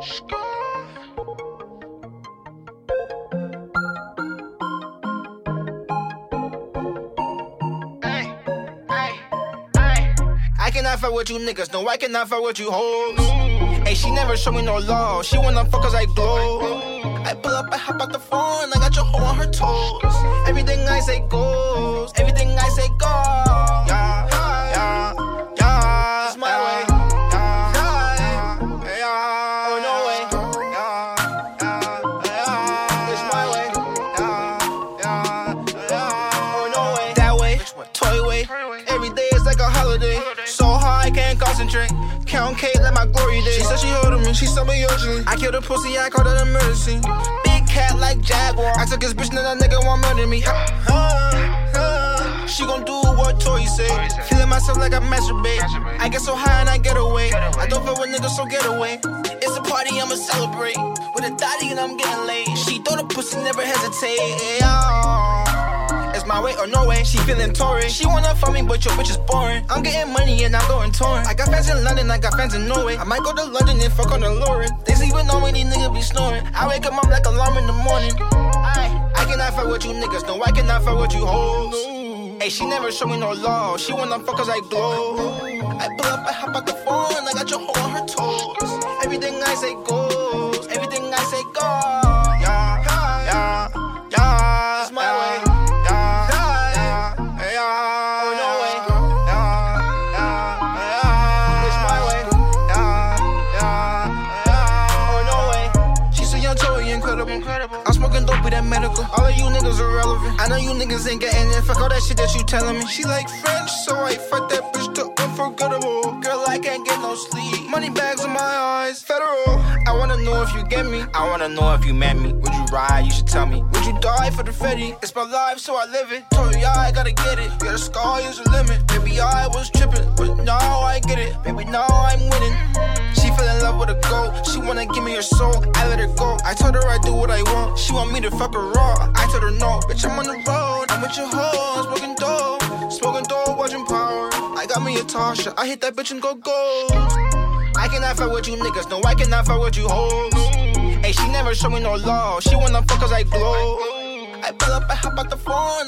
I cannot fuck with you niggas, no, I cannot fuck with you hoes. Hey, she never show me no love, she wanna fuck cause I glow. I pull up, I hop out the phone, I got your hoe on her toes. Everything I say goes, toy way. Every day is like a holiday. So hard I can't concentrate. Count K like my glory days. She said she holding me, she me urgently. I killed a pussy, I called it emergency. Big cat like Jaguar. I took his bitch, now that nigga want murder me. She gon' do what Toy say. Feeling myself like I masturbate. I get so high and I get away. I don't fuck with niggas, so get away. It's a party, I'ma celebrate. With a thotty and I'm getting laid. She throw the pussy, never hesitate. Way or no way. She feeling torrid. She wanna fuck me, but your bitch is boring. I'm getting money and I'm going torn. I got fans in London, I got fans in Norway. I might go to London and fuck on the Lauren. They sleeping on me, these niggas be snoring. I wake up, I'm like alarm in the morning. I, I cannot fuck with you niggas, no, I cannot fuck with you hoes. Hey, she never show me no love. She wanna fuck cause I glow. I pull up, I hop out the phone, I got your hoe on her toes. Everything I say goes, Tory, incredible. I'm smoking dope with that medical. All of you niggas are relevant. I know you niggas ain't getting it. Fuck all that shit that you telling me. She like French, so I fuck that bitch to unforgettable. Girl, I can't get no sleep. Money bags in my eyes. Federal. I wanna know if you get me. I wanna know if you met me. Would you ride? You should tell me. Would you die for the Fetty? It's my life, so I live it. Told you, I gotta get it. Yeah, the sky is a limit. Maybe I was tripping, but now I get it. Baby, now I'm winning. She fell in love with a goat. She wanna give me her soul. I let her go. I told her I do what I want. She want me to fuck her raw. I told her no, bitch, I'm on the road. I'm with your hoes, smoking dope. Smoking dope, watching power. I got me a Tasha. I hit that bitch and go gold. I cannot fuck with you niggas, no, I cannot fuck with you hoes. Hey, she never show me no love. She wanna fuck cause I glow. I pull up, I hop out the phone,